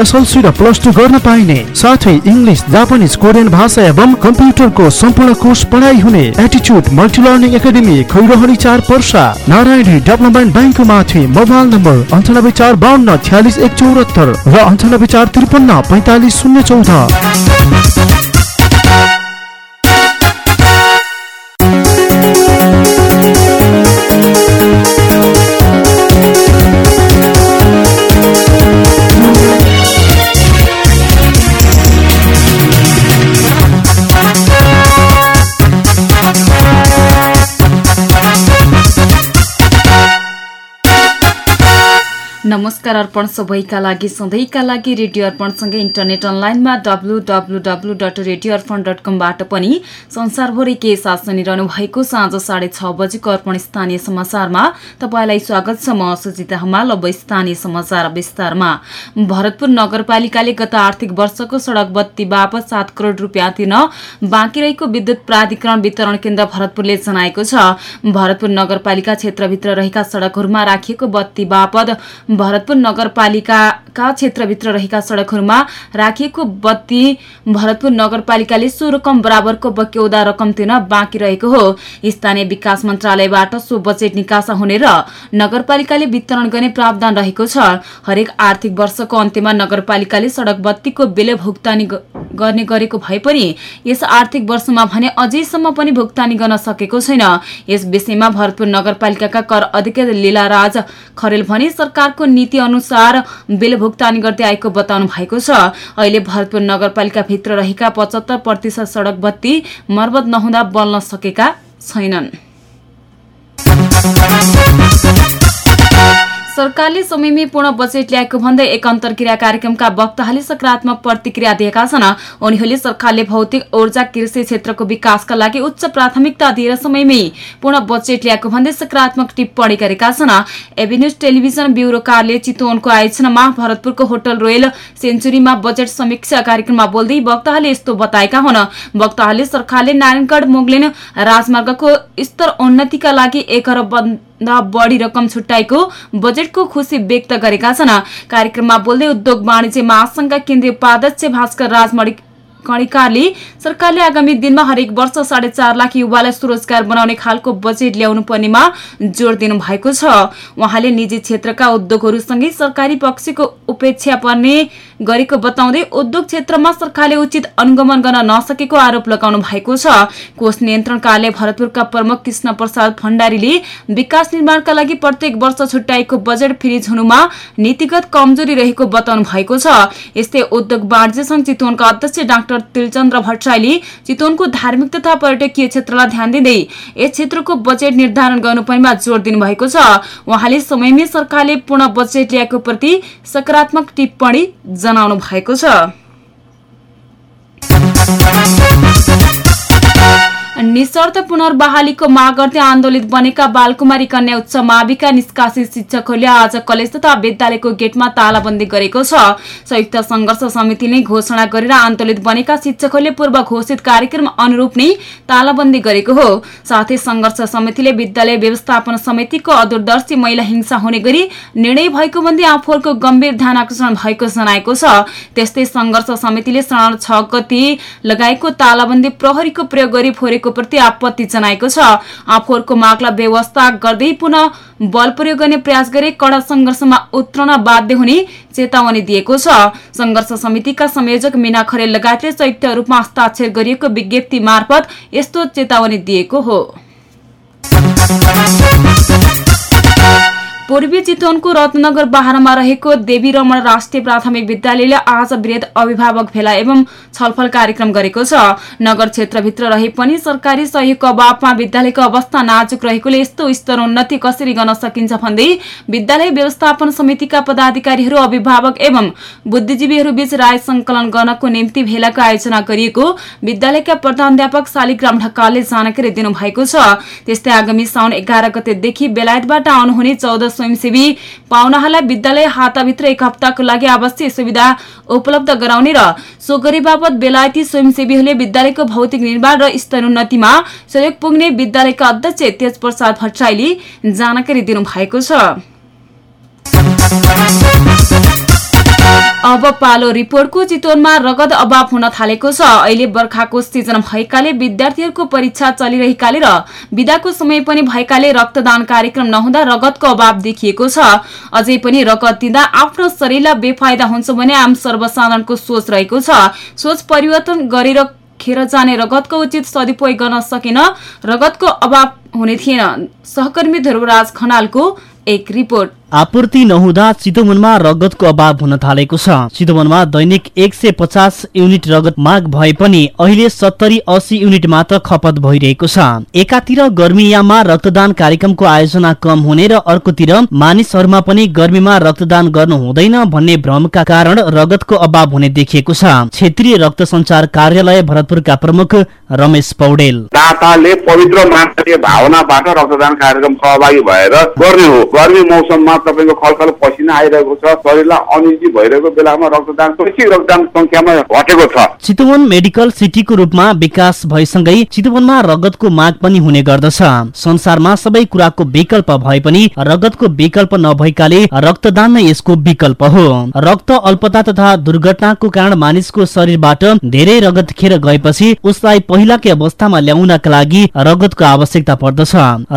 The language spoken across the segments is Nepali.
एसएलसी र प्लस टू गर्न पाइने साथै इङ्ग्लिस जापानिज कोरियन भाषा एवं कम्प्युटरको सम्पूर्ण कोर्स पढाइ हुने एटिच्युड मल्टी लर्निङ एकाडेमी खैरहरी चार पर्सा नारायणी डेभलपमेन्ट ब्याङ्कको माथि मोबाइल नम्बर अन्ठानब्बे चार बाहन्न छ्यालिस एक चौरात्तर र अन्ठानब्बे चार त्रिपन्न पैँतालिस शून्य चौध। नमस्कार अर्पण सबैका लागि सधैँका लागि रेडियो अर्पणसँगै इन्टरनेट अनलाइनमा W W W dot radio Arpan dot कमबाट पनि संसारभरि के साथ सुनिरहनु भएको साँझ साढे छ बजेको अर्पण स्थानीय समाचारमा। तपाईँलाई स्वागत छ म सुजिता हमाल अब स्थानीय समाचार विस्तारमा। भरतपुर नगरपालिकाले गत आर्थिक वर्षको सड़क बत्ती बापत सात करोड़ रुपियाँ तिर्न बाँकी रहेको विद्युत प्राधिकरण वितरण केन्द्र भरतपुरले जनाएको छ। भरतपुर नगरपालिका क्षेत्रभित्र रहेका सड़कहरूमा राखिएको बत्ती बापत भरतपुर नगरपालिकाका क्षेत्रभित्र रहेका सड़कहरूमा राखिएको बत्ती भरतपुर नगरपालिकाले सो रकम बराबरको बक्यौदा रकम तिर्न बाँकी रहेको हो। स्थानीय विकास मन्त्रालयबाट सो बजेट निकासा हुने र नगरपालिकाले वितरण गर्ने प्रावधान रहेको छ। हरेक आर्थिक वर्षको अन्त्यमा नगरपालिकाले सड़क बत्तीको बिल भुक्तानी गर्ने गरेको भए पनि यस आर्थिक वर्षमा भने अझैसम्म पनि भुक्तानी गर्न सकेको छैन। यस विषयमा भरतपुर नगरपालिकाका कर अधिकृत लीलाराज खरेल भने सरकारको नीति अनुसार बिल भुक्तानी गर्दै आएको बताउनु भएको छ। अहिले भरतपुर नगरपालिकाभित्र रहेका पचहत्तर प्रतिशत सड़क बत्ती मर्मत नहुँदा बल्न सकेका छैनन्। सरकारले समयमै पूर्ण बजेट ल्याएको भन्दै एक अन्तर्क्रिया कार्यक्रमका वक्ताहरूले सकारात्मक प्रतिक्रिया दिएका छन्। उनीहरूले सरकारले भौतिक ऊर्जा कृषि क्षेत्रको विकासका लागि उच्च प्राथमिकता दिएर समयमै पूर्ण बजेट ल्याएको भन्दै सकारात्मक टिप्पणी गरेका छन्। एभिन्यूज टेलिभिजन ब्युरो कार्यालय चितवनको आयोजनामा भरतपुरको होटल रोयल सेन्चुरीमा बजेट समीक्षा कार्यक्रममा बोल्दै वक्ताहरूले यस्तो बताएका हुन्। वक्ताहरूले सरकारले नारायणगढ़ मुगलिन राजमार्गको स्तर उन्नतिका लागि एक अरब बढी रकम छुट्याएको बजेटको खुशी व्यक्त गरेका छन्। कार्यक्रममा बोल्दै उद्योग वाणिज्य महासंघ केन्द्रीय उपाध्यक्ष भास्कर राजमणि कणिकारले सरकारले आगामी दिनमा हरेक वर्ष साढे चार लाख युवालाई स्वरोजगार बनाउने खालको बजेट ल्याउनु पर्नेमा जोड़ दिनु भएको छ। उहाँले निजी क्षेत्रका उद्योगहरूसँगै सरकारी पक्षको उपेक्षा पर्ने गरेको बताउँदै उद्योग क्षेत्रमा सरकारले उचित अनुगमन गर्न नसकेको आरोप लगाउनु भएको छ। कोष नियन्त्रण कार्यालय भरतपुरका प्रमुख कृष्ण प्रसाद भण्डारीले विकास निर्माणका लागि प्रत्येक वर्ष छुट्याएको बजेट फ्रिज हुनुमा नीतिगत कमजोरी रहेको बताउनु भएको छ। यस्तै उद्योग वाणिज्य संघ चितवनका अध्यक्ष डाक्टर तिलचन्द्र भट्टराईले चितवनको धार्मिक तथा पर्यटकीय क्षेत्रलाई ध्यान दिँदै यस क्षेत्रको बजेट निर्धारण गर्नुपर्नेमा जोड़ दिनुभएको छ। उहाँले समयमै सरकारले पूर्ण बजेट ल्याएको प्रति सकारात्मक टिप्पणी जनाउनु भएको छ। निशर्त पुनर्बहालीको माग गर्दै आन्दोलित बनेका बालकुमारी कन्या उच्च माविका निष्कासित शिक्षकहरूले आज कलेज तथा विद्यालयको गेटमा तालाबन्दी गरेको छ। संयुक्त संघर्ष समितिले घोषणा गरेर आन्दोलित बनेका शिक्षकहरूले पूर्व घोषित कार्यक्रम अनुरूप नै तालाबन्दी गरेको हो। साथै संघर्ष समितिले विद्यालय व्यवस्थापन समितिको अदूरदर्शी महिला हिंसा हुने गरी निर्णय भएको भन्दै आफूहरूको गम्भीर ध्यान आकर्षण भएको जनाएको छ। त्यस्तै संघर्ष समितिले श्रावण छ गति लगाएको तालाबन्दी प्रहरीको प्रयोग गरी फोरेको प्रति आपत्ति जनाएको छ। आफूहरूको मागलाई व्यवस्था गर्दै पुनः बल प्रयोग गर्ने प्रयास गरे कड़ा संघर्षमा उत्रन बाध्य हुने चेतावनी दिएको छ। संघर्ष समितिका संयोजक मीना खरेल लगायतले संयुक्त रूपमा हस्ताक्षर गरिएको विज्ञप्ति मार्फत यस्तो चेतावनी दिएको हो। पूर्वी चितवनको रत्नगर बाह्रमा रहेको देवी रमण राष्ट्रिय प्राथमिक विद्यालयले आज वृद्ध अभिभावक भेला एवं छलफल कार्यक्रम गरेको छ। नगर क्षेत्रभित्र रहे पनि सरकारी सहयोगको अभावमा विद्यालयको अवस्था नाजुक रहेकोले यस्तो स्तर उन्नति कसरी गर्न सकिन्छ भन्दै विद्यालय व्यवस्थापन समितिका पदाधिकारीहरू अभिभावक एवं बुद्धिजीवीहरू बीच राय संकलन गर्नको निम्ति भेलाको आयोजना गरिएको विद्यालयका प्रधानध्यापक शालिग्राम ढकालले जानकारी दिनुभएको छ। त्यस्तै आगामी साउन एघार गतेदेखि बेलायतबाट आउनुहुने चौध स्वयंसेवी पाहुनाहरूलाई विद्यालय हाताभित्र एक हप्ताको लागि आवश्यक सुविधा उपलब्ध गराउने र सो गरी बापत बेलायती स्वयंसेवीहरूले विद्यालयको भौतिक निर्माण र स्तरोन्नतिमा सहयोग पुग्ने विद्यालयका अध्यक्ष तेज प्रसाद भट्टराईले जानकारी दिनुभएको छ। अब पालो रिपोर्टको चितवनमा रगत अभाव हुन थालेको छ। अहिले बर्खाको सिजन भएकाले विद्यार्थीहरूको परीक्षा चलिरहेकाले र विदाको समय पनि भएकाले रक्तदान कार्यक्रम नहुँदा रगतको अभाव देखिएको छ। अझै पनि रगत दिँदा आफ्नो शरीरलाई बेफाइदा हुन्छ भने आम सर्वसाधारणको सोच रहेको छ। सोच परिवर्तन गरेर खेर जाने रगतको उचित सदुपयोग गर्न सकेन। रगतको अभाव हुने थिएन। सहकर्मी ध्रुवराज खनालको एक रिपोर्ट। आपूर्ति नहुँदा चितवनमा रगतको अभाव हुन थालेको छ। चितवनमा दैनिक एक सय पचास युनिट रगत माग भए पनि अहिले सत्तरी अस्सी युनिट मात्र खपत भइरहेको छ। एकातिर गर्मीयाममा रक्तदान कार्यक्रमको आयोजना कम हुने र अर्कोतिर मानिसहरूमा पनि गर्मीमा रक्तदान गर्नु हुँदैन भन्ने भ्रमका कारण रगतको अभाव हुने देखिएको छ। क्षेत्रीय रक्त संचार कार्यालय भरतपुरका प्रमुख रमेश पौडेल। पवित्र भावनाबाट रक्तदान कार्यक्रम सहभागी भएर गर्ने गर्मी मौसममा तपाईँको खलखल पसिना आइरहेको छ शरीरलाई अनिजी भइरहेको बेलामा रक्तदान रक्तदान संख्यामा घटेको छ। चितवन मेडिकल सिटीको रूपमा विकास भएसँगै चितवनमा रगतको माग पनि हुने गर्दछ। संसारमा सबै कुराको विकल्प भए पनि रगतको विकल्प नभएकाले रक्तदान नै यसको विकल्प हो। रक्त अल्पता तथा दुर्घटनाको कारण मानिसको शरीरबाट धेरै रगत खेर गएपछि उसलाई पहिलाकै अवस्थामा ल्याउनका लागि रगतको आवश्यकता पर्दछ।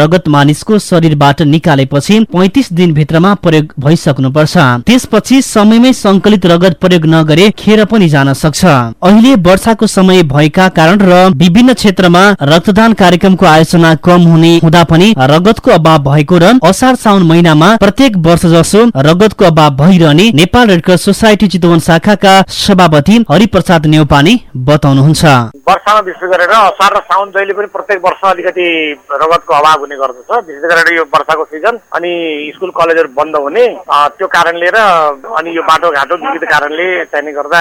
रगत मानिसको शरीरबाट निकालेपछि पैतिस दिनभित्रमा प्रयोग भइसक्नुपर्छ। त्यसपछि समयमै संकलित रगत प्रयोग नगरे खेर पनि जान सक्छ। अहिले वर्षाको समय भएका कारण र विभिन्न क्षेत्रमा रक्तदान कार्यक्रमको आयोजना कम हुने हुँदा पनि रगतको अभाव भएको र असार साउन महिनामा प्रत्येक वर्ष जसो रगतको अभाव भइरहने Nepal Red Cross Society Chitwan शाखाका सभापति हरिप्रसाद नेउपाने बताउनुहुन्छ। वर्षामा विशेष गरेर असार र साउन जहिले पनि प्रत्येक वर्ष अलिकति रगतको अभाव हुने गर्दछ। विशेष गरेर यो वर्षाको सिजन अनि स्कुल कलेजहरू बन्द हुने त्यो कारणले र अनि यो बाटोघाटो विविध कारणले चाहिने गर्दा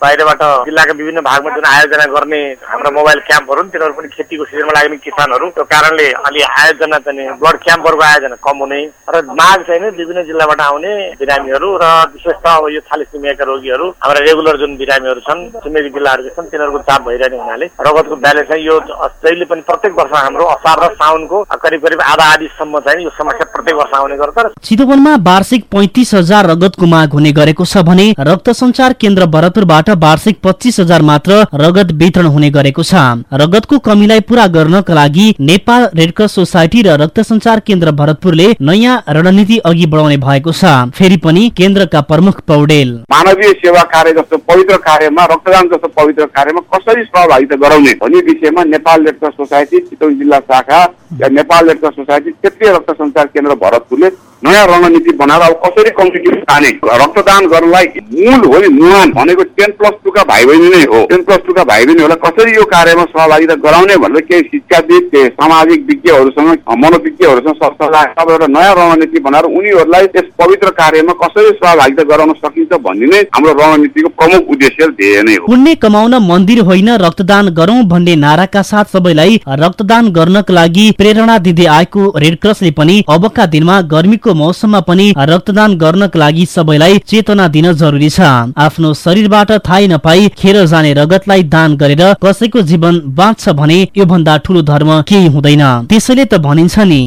बाहिरबाट जिल्लाका विभिन्न भागमा जुन आयोजना गर्ने हाम्रो मोबाइल क्याम्पहरू तिनीहरू पनि खेतीको सिजनमा लाग्ने किसानहरू त्यो कारणले अलि आयोजना चाहिँ ब्लड क्याम्पहरूको आयोजना कम हुने र माग चाहिँ विभिन्न जिल्लाबाट आउने बिरामीहरू र विशेष त अब यो थालिसिमियाका रोगीहरू हाम्रा रेगुलर जुन बिरामीहरू छन् छिमेकी जिल्लाहरू छन् तिनीहरूको चाप भइरहने हुनाले रगतको ब्यालेन्स चाहिँ यो जहिले पनि प्रत्येक वर्ष हाम्रो असार र साउनको करिब करिब आधा आधीसम्म चाहिँ यो समस्या प्रत्येक वर्ष आउने गर्छ चितवनमा वार्षिक पैतिस हजार रगतको माग हुने गरेको छ भने रक्त संचार केन्द्र भरतपुरबाट वार्षिक पच्चिस हजार मात्र रगत वितरण हुने गरेको छ। रगतको कमीलाई पूरा गर्नका लागि नेपाल रेडक्रस सोसाइटी र रक्त संचार केन्द्र भरतपुरले नयाँ रणनीति अघि बढाउने भएको छ। फेरि पनि केन्द्रका प्रमुख पौडेल। मानवीय सेवा कार्य जस्तो पवित्र कार्यमा रक्तदान जस्तो पवित्र कार्यमा कसरी सहभागिता गराउने भन्ने विषयमा नेपाल रेडक्रस सोसाइटी चितवन जिल्ला शाखा नेपाल रेडक्रस सोसाइटी क्षेत्रीय रक्त संचार केन्द्र भरतपुरले नयाँ रणनीति बनाएर अब कसरी कम्पिटिसन ताने रक्तदान गर्नलाई मूल हो नि नुहान भनेको टेन प्लस टूका भाइ बहिनी नै हो। टेन प्लस टूका भाइ बहिनीहरूलाई कसरी यो कार्यमा सहभागिता गराउने भनेर केही शिक्षाविद केही सामाजिक विज्ञहरूसँग मनोविज्ञहरूसँग सरसल्लाह अब एउटा नयाँ रणनीति बनाएर उनीहरूलाई यस पवित्र कार्यमा कसरी सहभागिता गराउन सकिन्छ भन्ने नै हाम्रो रणनीतिको प्रमुख उद्देश्य ध्येय नै हो। पुण्य कमाउन मन्दिर होइन रक्तदान गरौं भन्ने नाराका साथ सबैलाई रक्तदान गर्नका लागि प्रेरणा दिँदै आएको रेडक्रसले पनि अबका दिनमा गर्मीको मौसममा पनि रक्तदान गर्नका लागि सबैलाई चेतना दिन जरुरी छ। आफ्नो शरीरबाट थाहै नपाई खेर जाने रगतलाई दान गरेर कसैको जीवन बाँच्छ भने यो भन्दा ठुलो धर्म केही हुँदैन। त्यसैले त भनिन्छ नि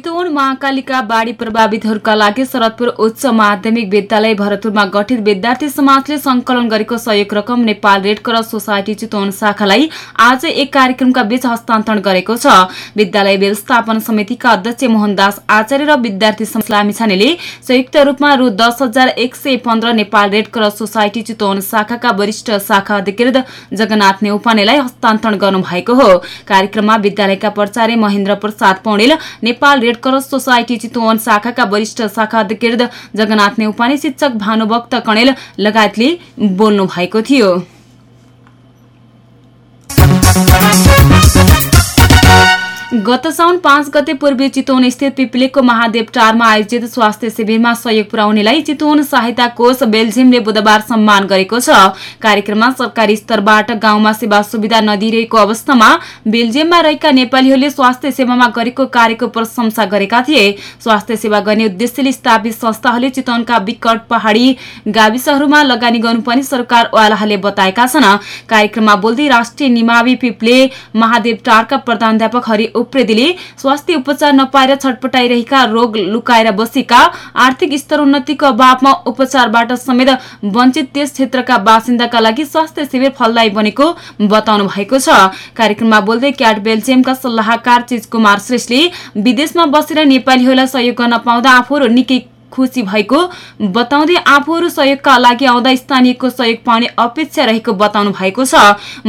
चितवन महाकालिका बाढी प्रभावितहरूका लागि शरदपुर उच्च माध्यमिक विद्यालय भरतपुरमा गठित विद्यार्थी समाजले संकलन गरेको सहयोग रकम Nepal Red Cross Society Chitwan शाखालाई आज एक कार्यक्रमका बीच हस्तान्तरण गरेको छ। विद्यालय व्यवस्थापन समितिका अध्यक्ष मोहनदास आचार्य र विद्यार्थी इस्लामी छानेले संयुक्त रूपमा रु दस हजार एक सय पन्ध्र Nepal Red Cross Society Chitwan शाखाका वरिष्ठ शाखा अधिकृत जगन्नाथ नेउपानेलाई हस्तान्तरण गर्नुभएको हो। कार्यक्रममा विद्यालयका प्रचार्य Mahendra Prasad Paudel Nepal Red Cross Society Chitwan शाखाका वरिष्ठ शाखा अधिकृत जगन्नाथ नेउपाने शिक्षक भानुभक्त कणेल लगायतले बोल्नु भएको थियो। गत साउन पाँच गते पूर्वी चितवन स्थित महादेव टारमा आयोजित स्वास्थ्य शिविरमा सहयोग पुर्याउनेलाई चितवन सहायता कोष बेल्जियमले बुधबार सम्मान गरेको छ। कार्यक्रममा सरकारी स्तरबाट गाउँमा सेवा सुविधा नदिइरहेको अवस्थामा बेल्जियममा रहेका नेपालीहरूले स्वास्थ्य सेवामा गरेको कार्यको प्रशंसा गरेका थिए। स्वास्थ्य सेवा गर्ने उद्देश्यले स्थापित संस्थाहरूले चितवनका विकट पहाड़ी गाविसहरूमा लगानी गर्नुपर्ने सरकारवालाहरूले बताएका छन्। कार्यक्रममा बोल्दै राष्ट्रिय निमावि पिप्ले महादेव टारका प्रधानध्यापक हरि उप्रेतीले स्वास्थ्य उपचार नपाएर छटपटाइरहेका रोग लुकाएर बसेका आर्थिक स्तर उन्नतिको अभावमा उपचारबाट समेत वञ्चित त्यस क्षेत्रका बासिन्दाका लागि स्वास्थ्य शिविर फलदायी बनेको बताउनु भएको छ। कार्यक्रममा बोल्दै क्याट बेल्जियमका सल्लाहकार चिज कुमार श्रेष्ठले विदेशमा बसेर नेपालीहरूलाई सहयोग गर्न पाउँदा आफूहरू निकै खुसी भएको बताउँदै आफूहरू सहयोगका लागि आउँदा स्थानीयको सहयोग पाउने अपेक्षा रहेको बताउनु भएको छ।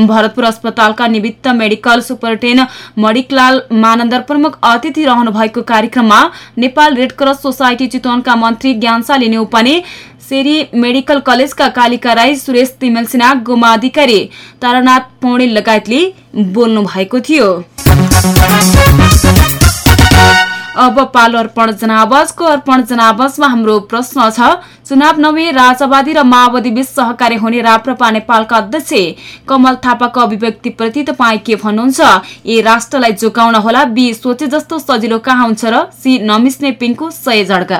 भरतपुर अस्पतालका निमित्त मेडिकल सुपरिटेन्डेन्ट मणिकलाल मानन्दर प्रमुख अतिथि रहनु भएको कार्यक्रममा नेपाल रेड क्रस सोसाइटी चितवनका मन्त्री ज्ञानशाली नेउपाने सेरी मेडिकल कलेजका कालिका राई सुरेश तिमेल सिन्हा गोमा अधिकारी तारानाथ पौडेल लगायतले बोल्नु भएको थियो। अब पालो अर्पण जनावाजको अर्पण जनावाजमा हाम्रो प्रश्न छ। चुनाव नभए राजावादी र माओवादी बीच सहकार्य हुने राप्रपा नेपालका अध्यक्ष कमल थापाको अभिव्यक्तिप्रति तपाईँ के भन्नुहुन्छ? ए राष्ट्रलाई जोगाउन होला बी सोचे जस्तो सजिलो कहाँ हुन्छ र सी नमिस्ने पिङको सय जड्का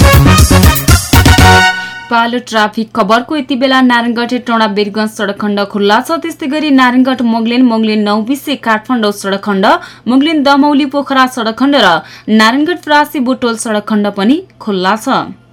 पालो ट्राफिक खबरको यति बेला नारायणगढ टोडा वीरगंज सडक खण्ड खुल्ला छ। त्यस्तै गरी नारायणगढ मोगलिन मोगलिन नौबिसे काठमाडौँ सडक खण्ड मोगलिन दमौली पोखरा सडक खण्ड र नारायणगढ प्रासी बुटोल सडक खण्ड पनि खुल्ला छ।